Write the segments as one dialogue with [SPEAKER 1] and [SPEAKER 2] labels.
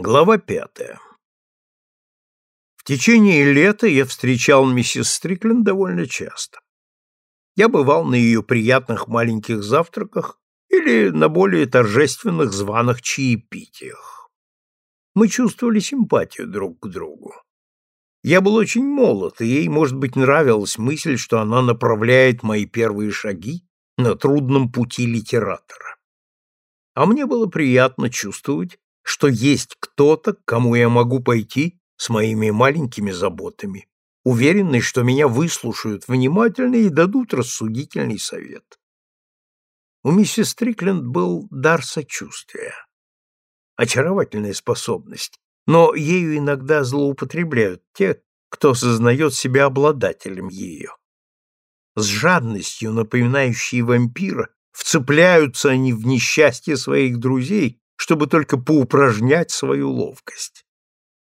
[SPEAKER 1] Глава пятая. В течение лета я встречал миссис Стрикленд довольно часто. Я бывал на ее приятных маленьких завтраках или на более торжественных званых чаепитиях. Мы чувствовали симпатию друг к другу. Я был очень молод, и ей, может быть, нравилась мысль, что она направляет мои первые шаги на трудном пути литератора. А мне было приятно чувствовать, что есть кто-то, к кому я могу пойти с моими маленькими заботами, уверенный, что меня выслушают внимательно и дадут рассудительный совет. У миссис Стрикленд был дар сочувствия. Очаровательная способность, но ею иногда злоупотребляют те, кто сознает себя обладателем ее. С жадностью, напоминающей вампира, вцепляются они в несчастье своих друзей чтобы только поупражнять свою ловкость.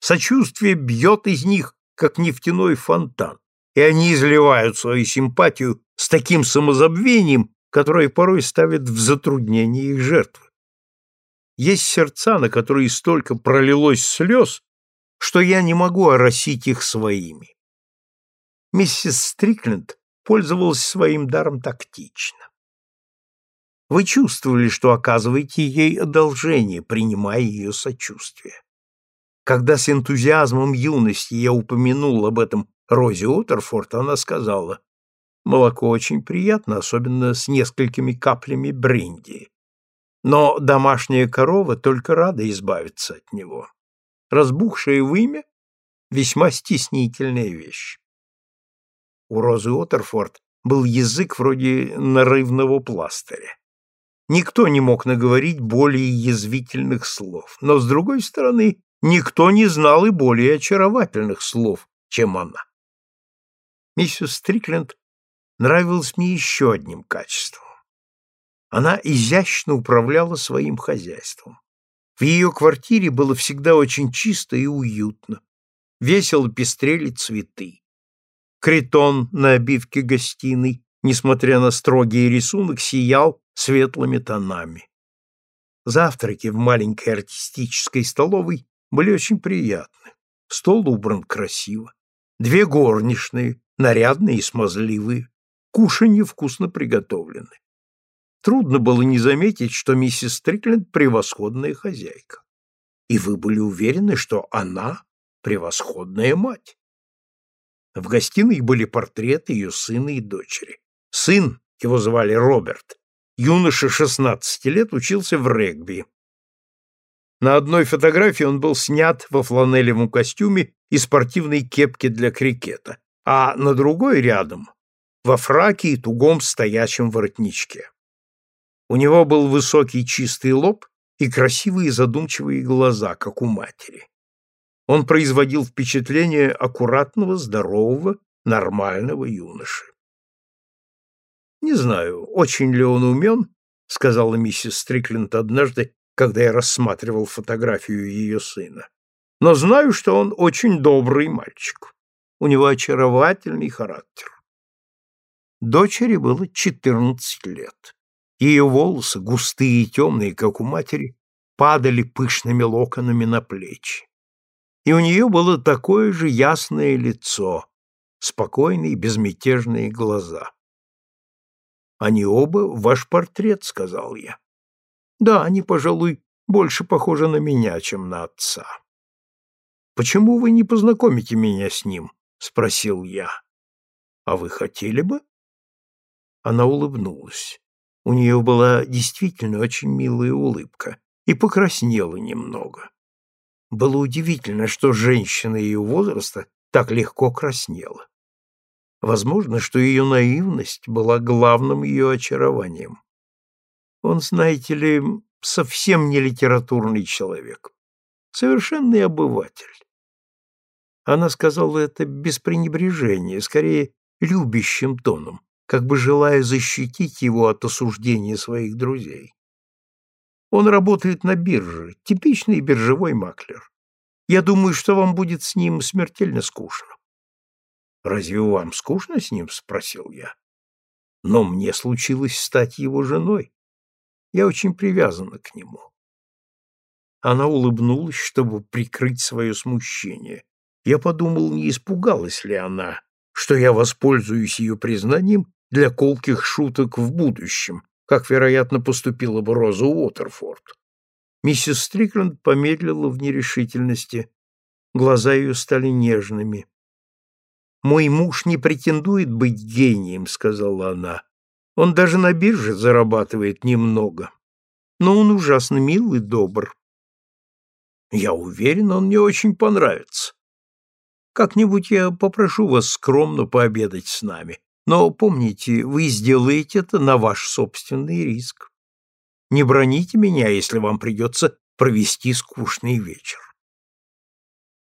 [SPEAKER 1] Сочувствие бьет из них, как нефтяной фонтан, и они изливают свою симпатию с таким самозабвением, которое порой ставит в затруднение их жертвы. Есть сердца, на которые столько пролилось слез, что я не могу оросить их своими. Миссис Стрикленд пользовалась своим даром тактично. Вы чувствовали, что оказываете ей одолжение, принимая ее сочувствие. Когда с энтузиазмом юности я упомянул об этом Розе Уотерфорд, она сказала, «Молоко очень приятно, особенно с несколькими каплями бренди. Но домашняя корова только рада избавиться от него. Разбухшее вымя — весьма стеснительная вещь». У Розы Уотерфорд был язык вроде нарывного пластыря. Никто не мог наговорить более язвительных слов, но, с другой стороны, никто не знал и более очаровательных слов, чем она. Миссис Стрикленд нравилась мне еще одним качеством. Она изящно управляла своим хозяйством. В ее квартире было всегда очень чисто и уютно. Весело пестрели цветы. Критон на обивке гостиной, несмотря на строгий рисунок, сиял светлыми тонами. Завтраки в маленькой артистической столовой были очень приятны. Стол убран красиво. Две горничные, нарядные и смазливые. Кушанье вкусно приготовлены. Трудно было не заметить, что миссис Стрикленд превосходная хозяйка. И вы были уверены, что она превосходная мать. В гостиной были портреты ее сына и дочери. Сын, его звали Роберт, юноша 16 лет учился в регби. На одной фотографии он был снят во фланелевом костюме и спортивной кепке для крикета, а на другой рядом — во фраке и тугом стоячем воротничке. У него был высокий чистый лоб и красивые задумчивые глаза, как у матери. Он производил впечатление аккуратного, здорового, нормального юноши. Не знаю, очень ли он умен, сказала миссис Стрикленд однажды, когда я рассматривал фотографию ее сына. Но знаю, что он очень добрый мальчик. У него очаровательный характер. Дочери было четырнадцать лет. Ее волосы, густые и темные, как у матери, падали пышными локонами на плечи. И у нее было такое же ясное лицо, спокойные безмятежные глаза. Они оба ваш портрет, сказал я. Да, они, пожалуй, больше похожи на меня, чем на отца. Почему вы не познакомите меня с ним? спросил я. А вы хотели бы? Она улыбнулась. У нее была действительно очень милая улыбка и покраснела немного. Было удивительно, что женщина ее возраста так легко краснела. Возможно, что ее наивность была главным ее очарованием. Он, знаете ли, совсем не литературный человек. Совершенный обыватель. Она сказала это без пренебрежения, скорее любящим тоном, как бы желая защитить его от осуждения своих друзей. Он работает на бирже, типичный биржевой маклер. Я думаю, что вам будет с ним смертельно скучно. Разве вам скучно с ним? спросил я. Но мне случилось стать его женой. Я очень привязана к нему. Она улыбнулась, чтобы прикрыть свое смущение. Я подумал, не испугалась ли она, что я воспользуюсь ее признанием для колких шуток в будущем, как, вероятно, поступила бы Роза Уотерфорд. Миссис Стрикленд помедлила в нерешительности. Глаза ее стали нежными. «Мой муж не претендует быть гением», — сказала она. «Он даже на бирже зарабатывает немного. Но он ужасно мил и добр. Я уверен, он мне очень понравится. Как-нибудь я попрошу вас скромно пообедать с нами. Но помните, вы сделаете это на ваш собственный риск. Не броните меня, если вам придется провести скучный вечер.